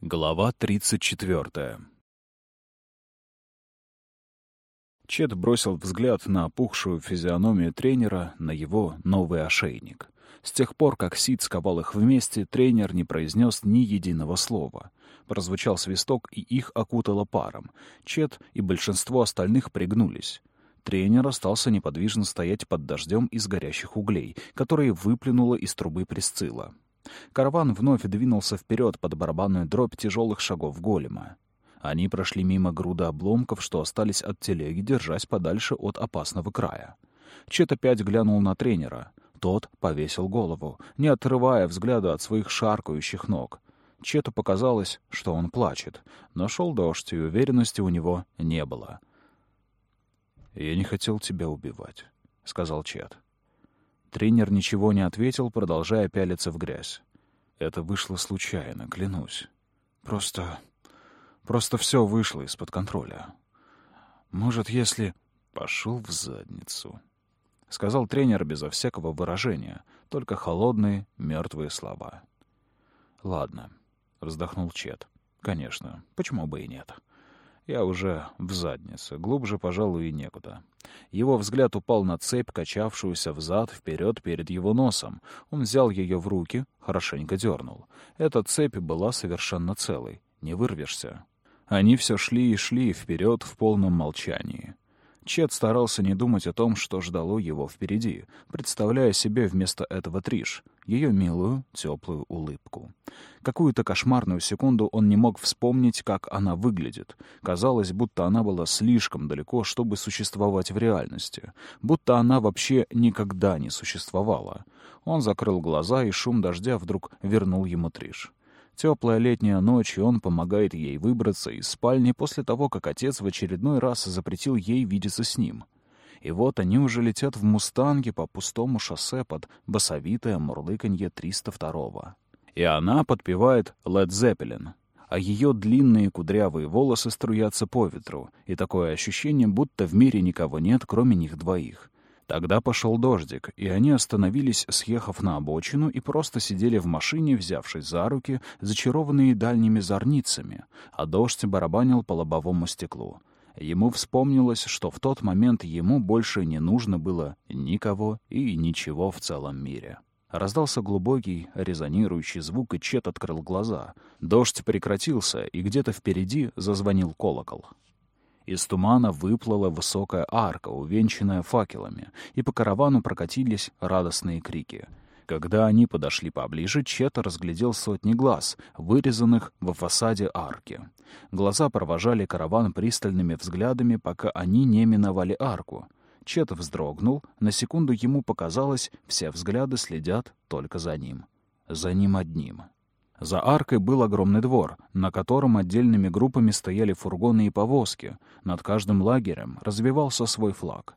Глава 34 Чет бросил взгляд на опухшую физиономию тренера, на его новый ошейник. С тех пор, как Сид сковал их вместе, тренер не произнес ни единого слова. Прозвучал свисток, и их окутало паром. Чет и большинство остальных пригнулись. Тренер остался неподвижно стоять под дождем из горящих углей, которые выплюнуло из трубы Присцилла. Караван вновь двинулся вперед под барабанную дробь тяжелых шагов голема. Они прошли мимо груда обломков, что остались от телеги, держась подальше от опасного края. Чет опять глянул на тренера. Тот повесил голову, не отрывая взгляда от своих шаркающих ног. Чету показалось, что он плачет, но шел дождь, и уверенности у него не было. «Я не хотел тебя убивать», — сказал Чет. Тренер ничего не ответил, продолжая пялиться в грязь. Это вышло случайно, клянусь. Просто... просто все вышло из-под контроля. Может, если... Пошел в задницу. — сказал тренер безо всякого выражения, только холодные, мертвые слова. «Ладно», — вздохнул Чет. «Конечно, почему бы и нет?» Я уже в заднице, глубже, пожалуй, и некуда. Его взгляд упал на цепь, качавшуюся взад-вперед перед его носом. Он взял ее в руки, хорошенько дернул. Эта цепь была совершенно целой. Не вырвешься. Они все шли и шли вперед в полном молчании. Чет старался не думать о том, что ждало его впереди, представляя себе вместо этого Триш, ее милую, теплую улыбку. Какую-то кошмарную секунду он не мог вспомнить, как она выглядит. Казалось, будто она была слишком далеко, чтобы существовать в реальности. Будто она вообще никогда не существовала. Он закрыл глаза, и шум дождя вдруг вернул ему Триш. Теплая летняя ночь, и он помогает ей выбраться из спальни после того, как отец в очередной раз запретил ей видеться с ним. И вот они уже летят в «Мустанге» по пустому шоссе под басовитое мурлыканье 302-го. И она подпевает «Лед Зеппелин», а ее длинные кудрявые волосы струятся по ветру, и такое ощущение, будто в мире никого нет, кроме них двоих — Тогда пошел дождик, и они остановились, съехав на обочину, и просто сидели в машине, взявшись за руки, зачарованные дальними зорницами, а дождь барабанил по лобовому стеклу. Ему вспомнилось, что в тот момент ему больше не нужно было никого и ничего в целом мире. Раздался глубокий, резонирующий звук, и Чет открыл глаза. Дождь прекратился, и где-то впереди зазвонил колокол. Из тумана выплыла высокая арка, увенчанная факелами, и по каравану прокатились радостные крики. Когда они подошли поближе, Чет разглядел сотни глаз, вырезанных во фасаде арки. Глаза провожали караван пристальными взглядами, пока они не миновали арку. Чет вздрогнул, на секунду ему показалось, все взгляды следят только за ним. За ним одним. За аркой был огромный двор, на котором отдельными группами стояли фургоны и повозки. Над каждым лагерем развивался свой флаг.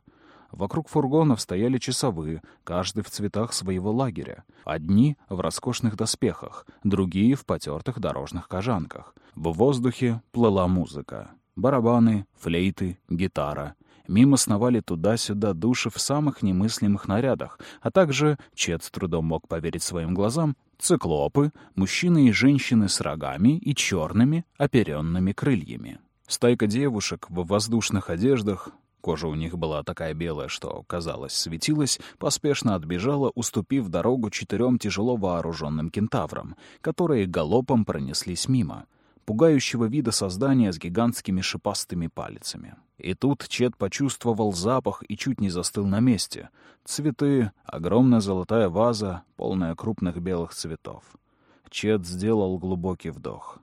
Вокруг фургонов стояли часовые, каждый в цветах своего лагеря. Одни в роскошных доспехах, другие в потертых дорожных кожанках. В воздухе плыла музыка. Барабаны, флейты, гитара. Мимо сновали туда-сюда души в самых немыслимых нарядах, а также, Чет с трудом мог поверить своим глазам, циклопы, мужчины и женщины с рогами и черными оперенными крыльями. Стайка девушек в воздушных одеждах, кожа у них была такая белая, что, казалось, светилась, поспешно отбежала, уступив дорогу четырем тяжело вооруженным кентаврам, которые галопом пронеслись мимо — пугающего вида создания с гигантскими шипастыми палицами. И тут Чет почувствовал запах и чуть не застыл на месте. Цветы, огромная золотая ваза, полная крупных белых цветов. Чет сделал глубокий вдох.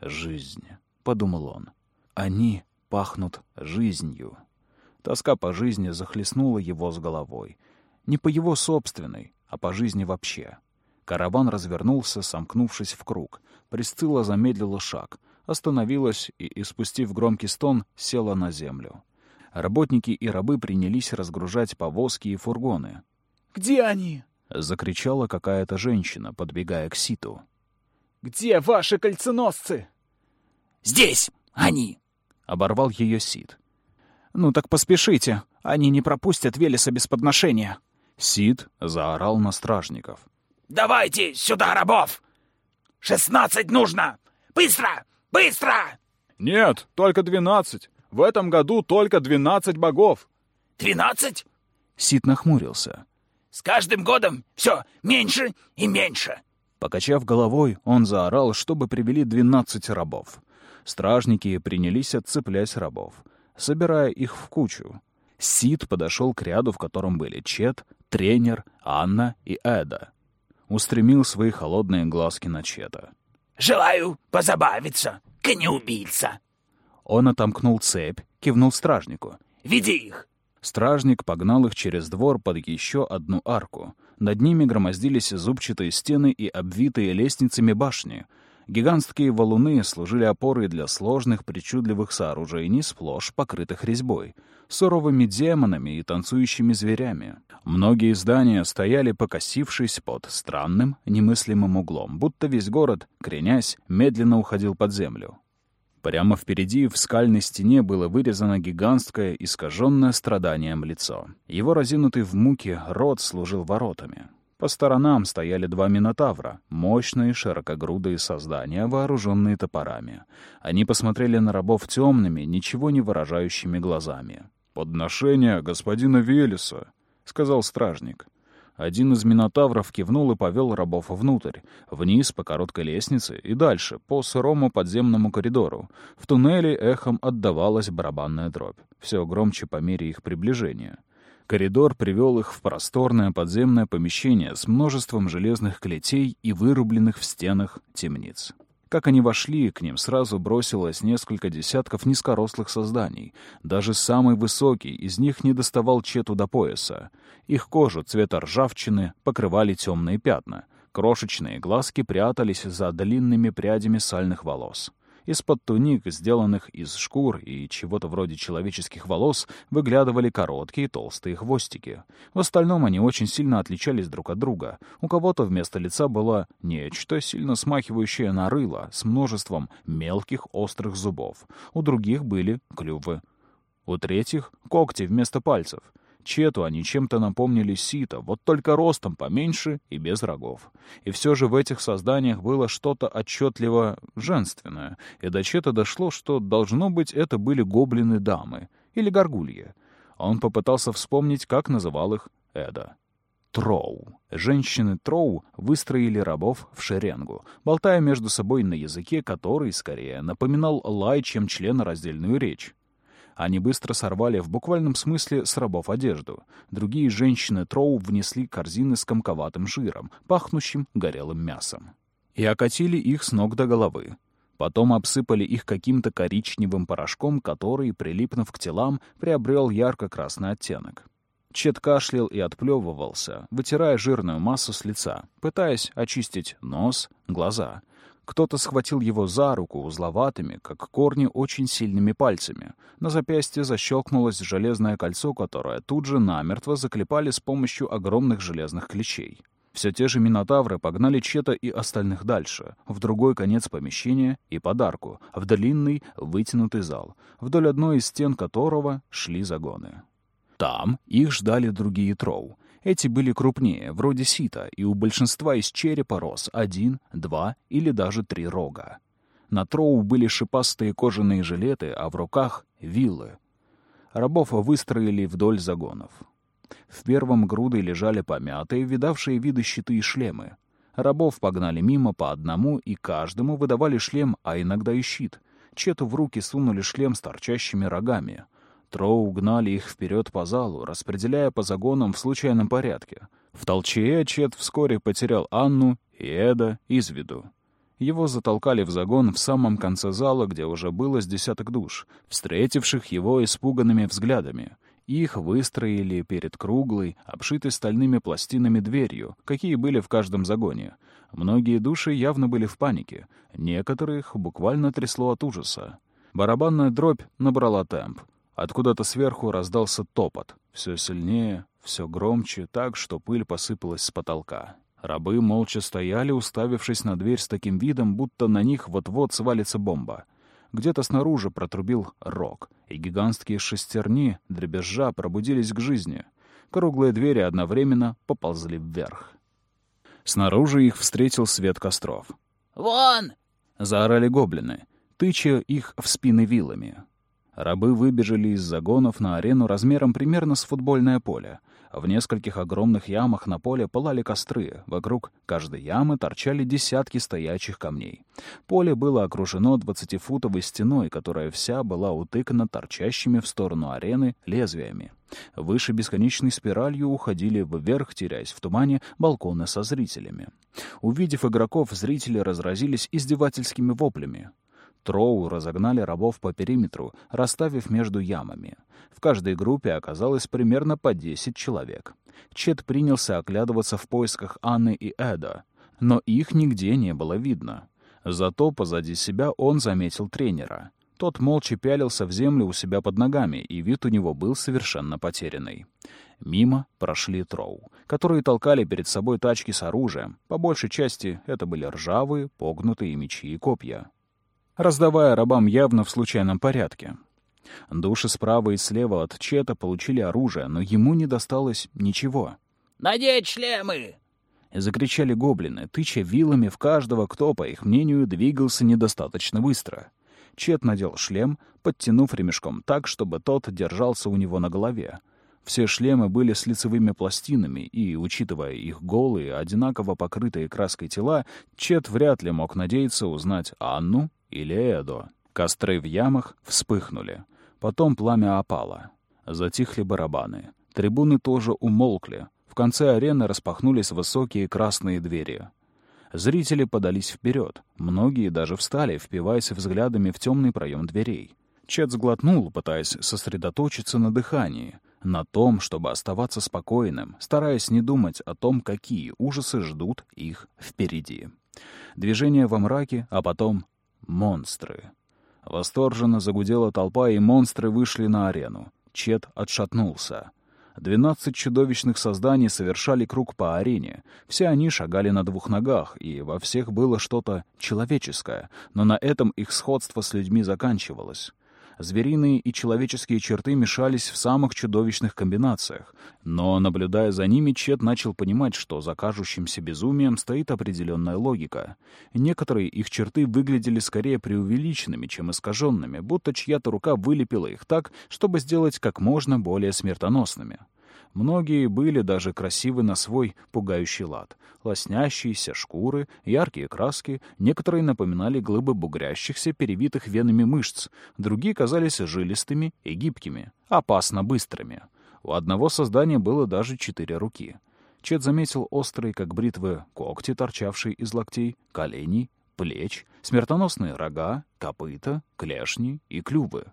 «Жизнь», — подумал он. «Они пахнут жизнью». Тоска по жизни захлестнула его с головой. Не по его собственной, а по жизни вообще. Караван развернулся, сомкнувшись в круг. Присцилла замедлила шаг, остановилась и, испустив громкий стон, села на землю. Работники и рабы принялись разгружать повозки и фургоны. «Где они?» — закричала какая-то женщина, подбегая к Ситу. «Где ваши кольценосцы?» «Здесь они!» — оборвал ее Сид. «Ну так поспешите, они не пропустят Велеса без подношения!» Сид заорал на стражников. «Давайте сюда рабов! Шестнадцать нужно! Быстро! Быстро!» «Нет, только двенадцать. В этом году только двенадцать богов». «Двенадцать?» Сид нахмурился. «С каждым годом все меньше и меньше». Покачав головой, он заорал, чтобы привели двенадцать рабов. Стражники принялись отцеплять рабов, собирая их в кучу. Сид подошел к ряду, в котором были Чет, тренер, Анна и Эда. Устремил свои холодные глазки на Чета. «Желаю позабавиться, конеубийца!» Он отомкнул цепь, кивнул стражнику. «Веди их!» Стражник погнал их через двор под еще одну арку. Над ними громоздились зубчатые стены и обвитые лестницами башни. Гигантские валуны служили опорой для сложных, причудливых сооружений, сплошь покрытых резьбой, суровыми демонами и танцующими зверями. Многие здания стояли, покосившись под странным, немыслимым углом, будто весь город, кренясь, медленно уходил под землю. Прямо впереди в скальной стене было вырезано гигантское, искаженное страданием лицо. Его разинутый в муке рот служил воротами. По сторонам стояли два минотавра, мощные широкогрудые создания, вооруженные топорами. Они посмотрели на рабов темными, ничего не выражающими глазами. «Подношение господина Велеса», — сказал стражник. Один из минотавров кивнул и повел рабов внутрь, вниз по короткой лестнице и дальше, по сырому подземному коридору. В туннеле эхом отдавалась барабанная дробь, все громче по мере их приближения. Коридор привел их в просторное подземное помещение с множеством железных клетей и вырубленных в стенах темниц. Как они вошли, к ним сразу бросилось несколько десятков низкорослых созданий. Даже самый высокий из них не доставал чету до пояса. Их кожу цвета ржавчины покрывали темные пятна. Крошечные глазки прятались за длинными прядями сальных волос. Из-под туник, сделанных из шкур и чего-то вроде человеческих волос, выглядывали короткие толстые хвостики. В остальном они очень сильно отличались друг от друга. У кого-то вместо лица было нечто, сильно смахивающее на рыло, с множеством мелких острых зубов. У других были клювы. У третьих — когти вместо пальцев. Чету они чем-то напомнили сито, вот только ростом поменьше и без рогов. И все же в этих созданиях было что-то отчетливо женственное, и до Чета дошло, что, должно быть, это были гоблины-дамы или горгульи. Он попытался вспомнить, как называл их Эда. Троу. Женщины Троу выстроили рабов в шеренгу, болтая между собой на языке, который, скорее, напоминал лай, чем членораздельную речь. Они быстро сорвали в буквальном смысле с рабов одежду. Другие женщины Троу внесли корзины с комковатым жиром, пахнущим горелым мясом. И окатили их с ног до головы. Потом обсыпали их каким-то коричневым порошком, который, прилипнув к телам, приобрел ярко-красный оттенок. Чет кашлял и отплевывался, вытирая жирную массу с лица, пытаясь очистить нос, глаза. Кто-то схватил его за руку узловатыми, как корни, очень сильными пальцами. На запястье защелкнулось железное кольцо, которое тут же намертво заклепали с помощью огромных железных клещей. Все те же минотавры погнали Чета и остальных дальше, в другой конец помещения и подарку, в длинный вытянутый зал, вдоль одной из стен которого шли загоны. Там их ждали другие троу, эти были крупнее, вроде сита, и у большинства из черепа рос один, два или даже три рога. На троу были шипастые кожаные жилеты, а в руках — виллы. Рабов выстроили вдоль загонов. В первом груды лежали помятые, видавшие виды щиты и шлемы. Рабов погнали мимо по одному, и каждому выдавали шлем, а иногда и щит. Чету в руки сунули шлем с торчащими рогами — Троу гнали их вперед по залу, распределяя по загонам в случайном порядке. В толчее Чет вскоре потерял Анну и Эда из виду. Его затолкали в загон в самом конце зала, где уже было с десяток душ, встретивших его испуганными взглядами. Их выстроили перед круглой, обшитой стальными пластинами дверью, какие были в каждом загоне. Многие души явно были в панике, некоторых буквально трясло от ужаса. Барабанная дробь набрала темп. Откуда-то сверху раздался топот. Все сильнее, все громче, так, что пыль посыпалась с потолка. Рабы молча стояли, уставившись на дверь с таким видом, будто на них вот-вот свалится бомба. Где-то снаружи протрубил рог, и гигантские шестерни, дребезжа, пробудились к жизни. Круглые двери одновременно поползли вверх. Снаружи их встретил свет костров. «Вон! Заорали гоблины, тыча их в спины вилами. Рабы выбежали из загонов на арену размером примерно с футбольное поле. В нескольких огромных ямах на поле пылали костры. Вокруг каждой ямы торчали десятки стоячих камней. Поле было окружено двадцатифутовой стеной, которая вся была утыкана торчащими в сторону арены лезвиями. Выше бесконечной спиралью уходили вверх, теряясь в тумане, балконы со зрителями. Увидев игроков, зрители разразились издевательскими воплями. Троу разогнали рабов по периметру, расставив между ямами. В каждой группе оказалось примерно по 10 человек. Чет принялся оглядываться в поисках Анны и Эда, но их нигде не было видно. Зато позади себя он заметил тренера. Тот молча пялился в землю у себя под ногами, и вид у него был совершенно потерянный. Мимо прошли Троу, которые толкали перед собой тачки с оружием. По большей части это были ржавые, погнутые мечи и копья раздавая рабам явно в случайном порядке. Души справа и слева от Чета получили оружие, но ему не досталось ничего. «Надеть шлемы!» — закричали гоблины, тыча вилами в каждого, кто, по их мнению, двигался недостаточно быстро. Чет надел шлем, подтянув ремешком так, чтобы тот держался у него на голове. Все шлемы были с лицевыми пластинами, и, учитывая их голые, одинаково покрытые краской тела, Чет вряд ли мог надеяться узнать Анну или Эдо. Костры в ямах вспыхнули. Потом пламя опало. Затихли барабаны. Трибуны тоже умолкли. В конце арены распахнулись высокие красные двери. Зрители подались вперед. Многие даже встали, впиваясь взглядами в темный проем дверей. Чет сглотнул, пытаясь сосредоточиться на дыхании, на том, чтобы оставаться спокойным, стараясь не думать о том, какие ужасы ждут их впереди. Движение во мраке, а потом Монстры. Восторженно загудела толпа, и монстры вышли на арену. Чет отшатнулся. Двенадцать чудовищных созданий совершали круг по арене. Все они шагали на двух ногах, и во всех было что-то человеческое, но на этом их сходство с людьми заканчивалось. Звериные и человеческие черты мешались в самых чудовищных комбинациях. Но, наблюдая за ними, Чет начал понимать, что за кажущимся безумием стоит определенная логика. Некоторые их черты выглядели скорее преувеличенными, чем искаженными, будто чья-то рука вылепила их так, чтобы сделать как можно более смертоносными. Многие были даже красивы на свой пугающий лад. Лоснящиеся шкуры, яркие краски, некоторые напоминали глыбы бугрящихся, перевитых венами мышц, другие казались жилистыми и гибкими, опасно быстрыми. У одного создания было даже четыре руки. Чет заметил острые, как бритвы, когти, торчавшие из локтей, коленей, плеч, смертоносные рога, копыта, клешни и клювы.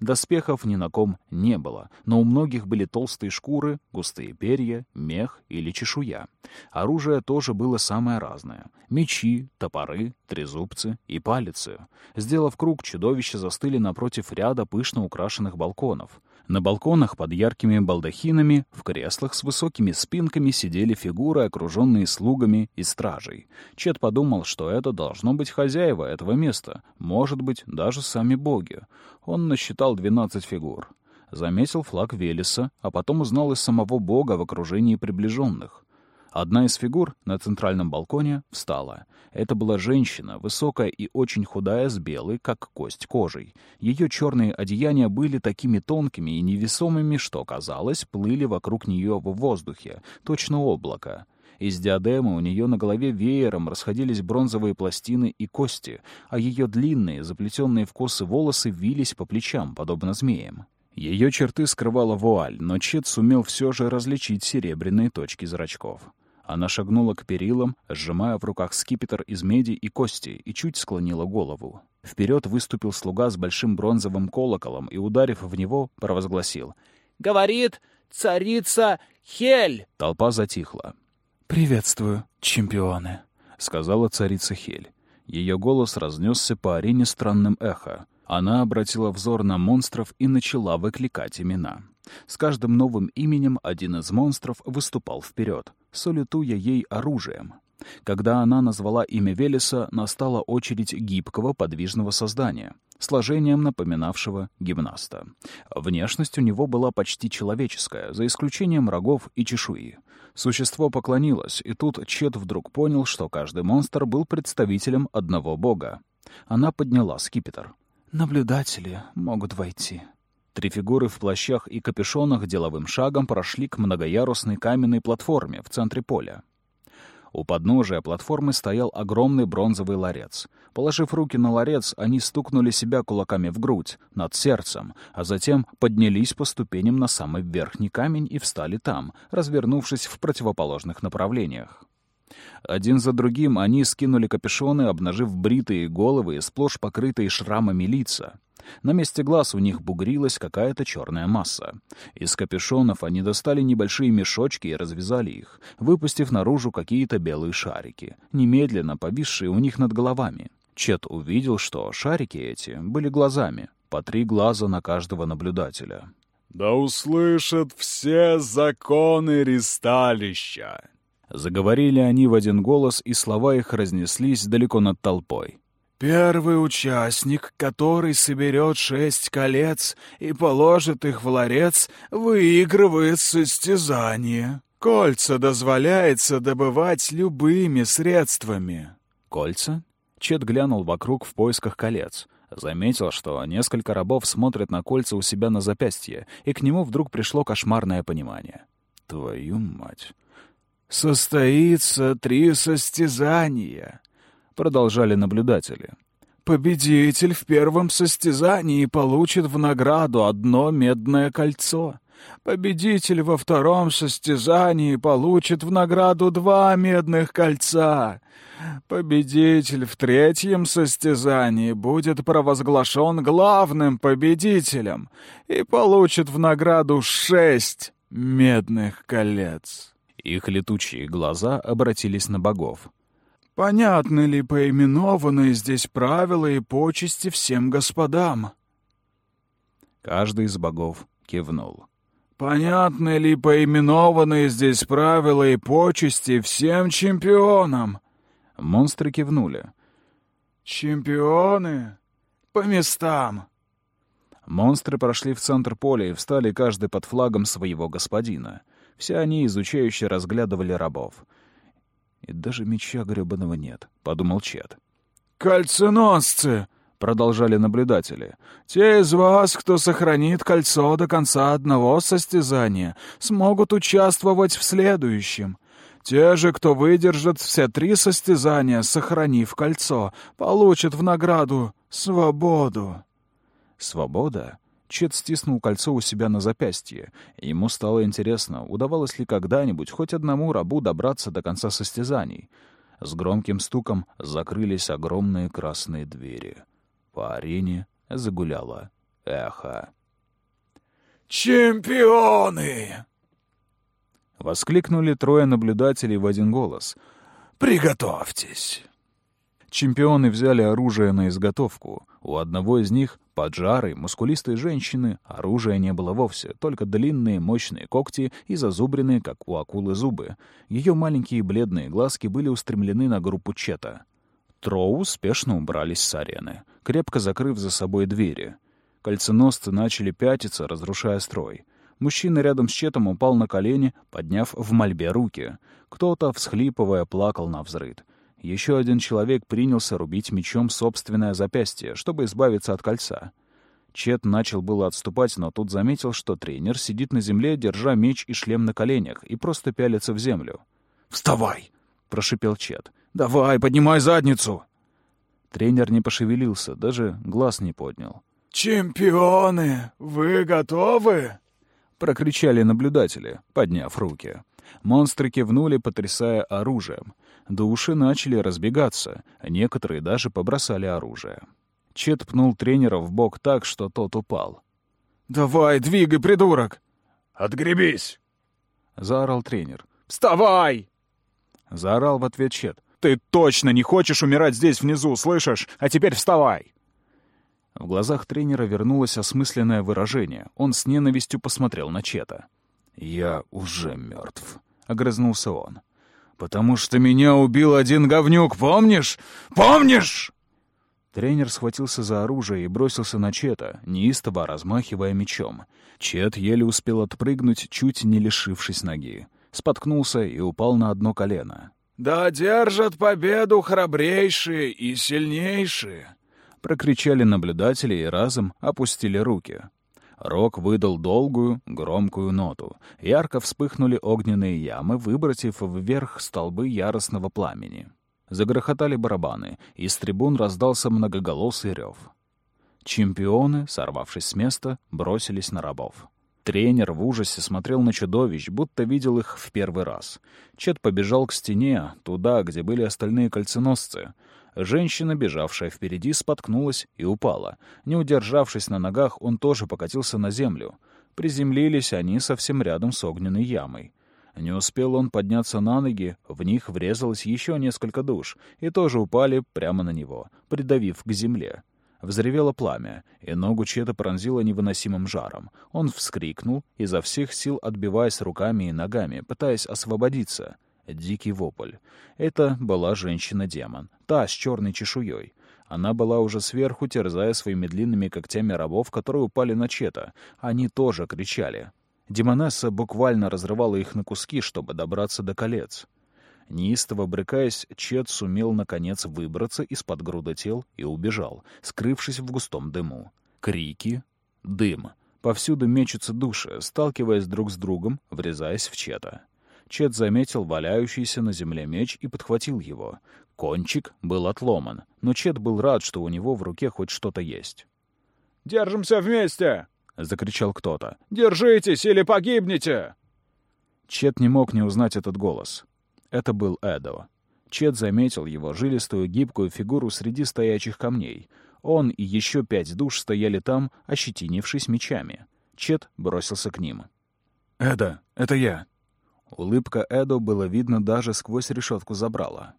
Доспехов ни на ком не было, но у многих были толстые шкуры, густые перья, мех или чешуя. Оружие тоже было самое разное. Мечи, топоры, трезубцы и палицы. Сделав круг, чудовища застыли напротив ряда пышно украшенных балконов. На балконах под яркими балдахинами в креслах с высокими спинками сидели фигуры, окруженные слугами и стражей. Чет подумал, что это должно быть хозяева этого места, может быть, даже сами боги. Он насчитал 12 фигур. Заметил флаг Велеса, а потом узнал из самого бога в окружении приближенных. Одна из фигур на центральном балконе встала. Это была женщина, высокая и очень худая, с белой, как кость, кожей. Ее черные одеяния были такими тонкими и невесомыми, что, казалось, плыли вокруг нее в воздухе, точно облако. Из диадемы у нее на голове веером расходились бронзовые пластины и кости, а ее длинные, заплетенные в косы волосы вились по плечам, подобно змеям. Ее черты скрывала вуаль, но Чет сумел все же различить серебряные точки зрачков. Она шагнула к перилам, сжимая в руках скипетр из меди и кости, и чуть склонила голову. Вперед выступил слуга с большим бронзовым колоколом и, ударив в него, провозгласил. «Говорит царица Хель!» Толпа затихла. «Приветствую, чемпионы», — сказала царица Хель. Ее голос разнесся по арене странным эхо. Она обратила взор на монстров и начала выкликать имена. С каждым новым именем один из монстров выступал вперед, салютуя ей оружием. Когда она назвала имя Велеса, настала очередь гибкого подвижного создания, сложением напоминавшего гимнаста. Внешность у него была почти человеческая, за исключением рогов и чешуи. Существо поклонилось, и тут Чет вдруг понял, что каждый монстр был представителем одного бога. Она подняла скипетр. «Наблюдатели могут войти». Три фигуры в плащах и капюшонах деловым шагом прошли к многоярусной каменной платформе в центре поля. У подножия платформы стоял огромный бронзовый ларец. Положив руки на ларец, они стукнули себя кулаками в грудь, над сердцем, а затем поднялись по ступеням на самый верхний камень и встали там, развернувшись в противоположных направлениях. Один за другим они скинули капюшоны, обнажив бритые головы и сплошь покрытые шрамами лица. На месте глаз у них бугрилась какая-то черная масса. Из капюшонов они достали небольшие мешочки и развязали их, выпустив наружу какие-то белые шарики, немедленно повисшие у них над головами. Чет увидел, что шарики эти были глазами, по три глаза на каждого наблюдателя. «Да услышат все законы ристалища!» Заговорили они в один голос, и слова их разнеслись далеко над толпой. Первый участник, который соберет шесть колец и положит их в ларец, выигрывает состязание. Кольца дозволяется добывать любыми средствами. Кольца? Чет глянул вокруг в поисках колец. Заметил, что несколько рабов смотрят на кольца у себя на запястье, и к нему вдруг пришло кошмарное понимание. Твою мать. «Состоится три состязания», продолжали наблюдатели. Победитель в первом состязании получит в награду одно медное кольцо. Победитель во втором состязании получит в награду два медных кольца. Победитель в третьем состязании будет провозглашен главным победителем и получит в награду шесть медных колец. Их летучие глаза обратились на богов. Понятны ли поименованные здесь правила и почести всем господам? Каждый из богов кивнул. Понятны ли поименованные здесь правила и почести всем чемпионам? Монстры кивнули. Чемпионы? По местам. Монстры прошли в центр поля и встали каждый под флагом своего господина. Все они изучающе разглядывали рабов. И даже меча гребаного нет, — подумал Чет. «Кольценосцы!» — продолжали наблюдатели. «Те из вас, кто сохранит кольцо до конца одного состязания, смогут участвовать в следующем. Те же, кто выдержит все три состязания, сохранив кольцо, получат в награду свободу». «Свобода?» Чет стиснул кольцо у себя на запястье. Ему стало интересно, удавалось ли когда-нибудь хоть одному рабу добраться до конца состязаний. С громким стуком закрылись огромные красные двери. По арене загуляло эхо. «Чемпионы!» Воскликнули трое наблюдателей в один голос. «Приготовьтесь!» Чемпионы взяли оружие на изготовку. У одного из них, поджарой, мускулистой женщины, оружия не было вовсе, только длинные мощные когти и зазубренные, как у акулы, зубы. Ее маленькие бледные глазки были устремлены на группу Чета. Троу спешно убрались с арены, крепко закрыв за собой двери. Кольценосцы начали пятиться, разрушая строй. Мужчина рядом с Четом упал на колени, подняв в мольбе руки. Кто-то, всхлипывая, плакал на взрыд. Еще один человек принялся рубить мечом собственное запястье, чтобы избавиться от кольца. Чет начал было отступать, но тут заметил, что тренер сидит на земле, держа меч и шлем на коленях, и просто пялится в землю. «Вставай!» — прошипел Чет. «Давай, поднимай задницу!» Тренер не пошевелился, даже глаз не поднял. «Чемпионы, вы готовы?» — прокричали наблюдатели, подняв руки. Монстры кивнули, потрясая оружием. Души начали разбегаться, некоторые даже побросали оружие. Чет пнул тренера в бок так, что тот упал. «Давай, двигай, придурок!» «Отгребись!» — заорал тренер. «Вставай!» — заорал в ответ Чет. «Ты точно не хочешь умирать здесь внизу, слышишь? А теперь вставай!» В глазах тренера вернулось осмысленное выражение. Он с ненавистью посмотрел на Чета. «Я уже мертв», — огрызнулся он. «Потому что меня убил один говнюк, помнишь? Помнишь?» Тренер схватился за оружие и бросился на Чета, неистово размахивая мечом. Чет еле успел отпрыгнуть, чуть не лишившись ноги. Споткнулся и упал на одно колено. «Да держат победу храбрейшие и сильнейшие!» Прокричали наблюдатели и разом опустили руки. Рок выдал долгую, громкую ноту. Ярко вспыхнули огненные ямы, выбросив вверх столбы яростного пламени. Загрохотали барабаны, и с трибун раздался многоголосый рев. Чемпионы, сорвавшись с места, бросились на рабов. Тренер в ужасе смотрел на чудовищ, будто видел их в первый раз. Чет побежал к стене, туда, где были остальные кольценосцы. Женщина, бежавшая впереди, споткнулась и упала. Не удержавшись на ногах, он тоже покатился на землю. Приземлились они совсем рядом с огненной ямой. Не успел он подняться на ноги, в них врезалось еще несколько душ, и тоже упали прямо на него, придавив к земле. Взревело пламя, и ногу Чета пронзило невыносимым жаром. Он вскрикнул, изо всех сил отбиваясь руками и ногами, пытаясь освободиться. Дикий вопль. Это была женщина-демон, та с черной чешуей. Она была уже сверху, терзая своими длинными когтями рабов, которые упали на Чета. Они тоже кричали. Демонесса буквально разрывала их на куски, чтобы добраться до колец. Неистово брыкаясь, Чет сумел, наконец, выбраться из-под груда тел и убежал, скрывшись в густом дыму. Крики, дым. Повсюду мечутся души, сталкиваясь друг с другом, врезаясь в Чета. Чет заметил валяющийся на земле меч и подхватил его. Кончик был отломан, но Чет был рад, что у него в руке хоть что-то есть. «Держимся вместе!» — закричал кто-то. «Держитесь или погибнете!» Чет не мог не узнать этот голос. Это был Эдо. Чет заметил его жилистую гибкую фигуру среди стоячих камней. Он и еще пять душ стояли там, ощетинившись мечами. Чет бросился к ним. «Эда, это я!» Улыбка Эдо было видно даже сквозь решетку забрала.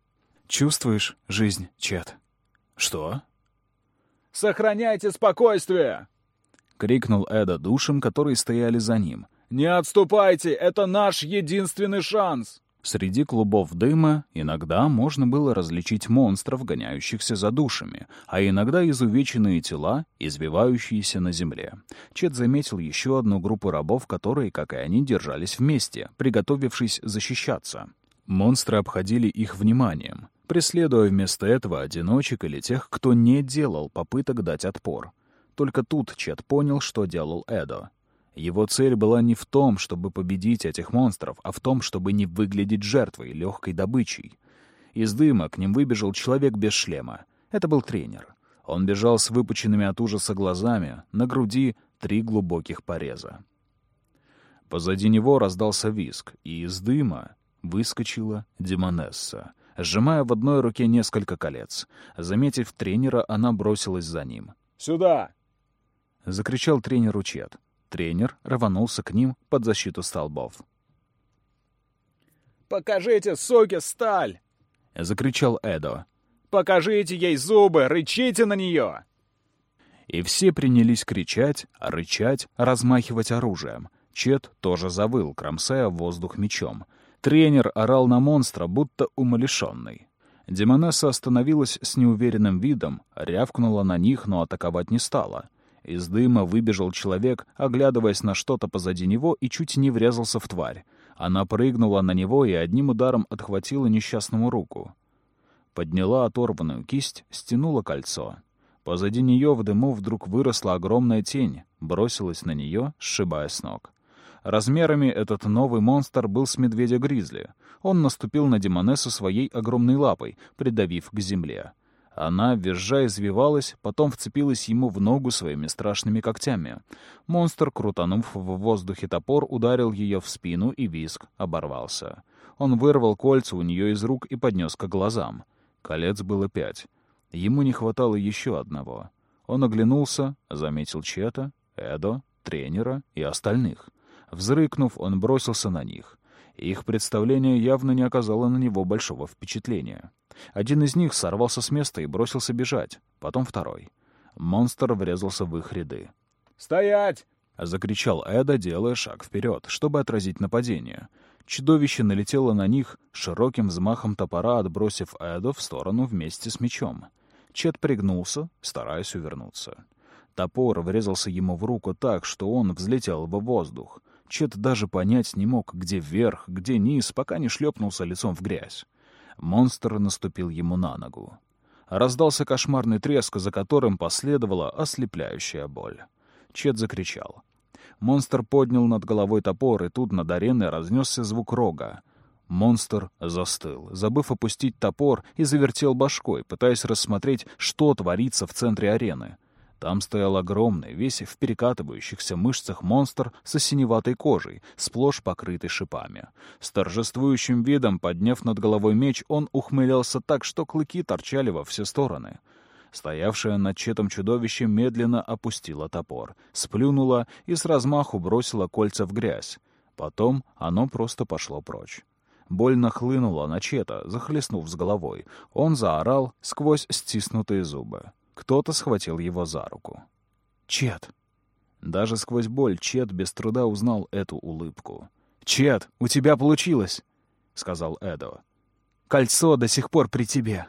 «Чувствуешь жизнь, Чет?» «Что?» «Сохраняйте спокойствие!» — крикнул Эда душам, которые стояли за ним. «Не отступайте! Это наш единственный шанс!» Среди клубов дыма иногда можно было различить монстров, гоняющихся за душами, а иногда изувеченные тела, избивающиеся на земле. Чет заметил еще одну группу рабов, которые, как и они, держались вместе, приготовившись защищаться. Монстры обходили их вниманием, преследуя вместо этого одиночек или тех, кто не делал попыток дать отпор. Только тут Чет понял, что делал Эдо. Его цель была не в том, чтобы победить этих монстров, а в том, чтобы не выглядеть жертвой, легкой добычей. Из дыма к ним выбежал человек без шлема. Это был тренер. Он бежал с выпученными от ужаса глазами, на груди три глубоких пореза. Позади него раздался виск, и из дыма выскочила Демонесса, сжимая в одной руке несколько колец. Заметив тренера, она бросилась за ним. «Сюда!» — закричал тренер Учет. Тренер рванулся к ним под защиту столбов. «Покажите, суки, сталь!» — закричал Эдо. «Покажите ей зубы! Рычите на нее!» И все принялись кричать, рычать, размахивать оружием. Чет тоже завыл, кромсая воздух мечом. Тренер орал на монстра, будто умалишенный. Демонесса остановилась с неуверенным видом, рявкнула на них, но атаковать не стала. Из дыма выбежал человек, оглядываясь на что-то позади него, и чуть не врезался в тварь. Она прыгнула на него и одним ударом отхватила несчастному руку. Подняла оторванную кисть, стянула кольцо. Позади нее в дыму вдруг выросла огромная тень, бросилась на нее, сшибая с ног. Размерами этот новый монстр был с медведя-гризли. Он наступил на Демонессу своей огромной лапой, придавив к земле. Она, визжа, извивалась, потом вцепилась ему в ногу своими страшными когтями. Монстр, крутанув в воздухе топор, ударил ее в спину, и виск оборвался. Он вырвал кольца у нее из рук и поднес к глазам. Колец было пять. Ему не хватало еще одного. Он оглянулся, заметил Чета, Эдо, тренера и остальных. Взрыкнув, он бросился на них. Их представление явно не оказало на него большого впечатления. Один из них сорвался с места и бросился бежать, потом второй. Монстр врезался в их ряды. «Стоять!» — закричал Эда, делая шаг вперед, чтобы отразить нападение. Чудовище налетело на них, широким взмахом топора отбросив Эду в сторону вместе с мечом. Чет пригнулся, стараясь увернуться. Топор врезался ему в руку так, что он взлетел в воздух. Чет даже понять не мог, где вверх, где низ, пока не шлепнулся лицом в грязь. Монстр наступил ему на ногу. Раздался кошмарный треск, за которым последовала ослепляющая боль. Чет закричал. Монстр поднял над головой топор, и тут над ареной разнесся звук рога. Монстр застыл, забыв опустить топор, и завертел башкой, пытаясь рассмотреть, что творится в центре арены. Там стоял огромный, весь в перекатывающихся мышцах монстр с синеватой кожей, сплошь покрытый шипами. С торжествующим видом, подняв над головой меч, он ухмылялся так, что клыки торчали во все стороны. Стоявшее над четом чудовище медленно опустило топор, сплюнуло и с размаху бросило кольца в грязь. Потом оно просто пошло прочь. Больно хлынуло на Чета, захлестнув с головой. Он заорал сквозь стиснутые зубы. Кто-то схватил его за руку. «Чет!» Даже сквозь боль Чет без труда узнал эту улыбку. «Чет, у тебя получилось!» — сказал Эдо. «Кольцо до сих пор при тебе!»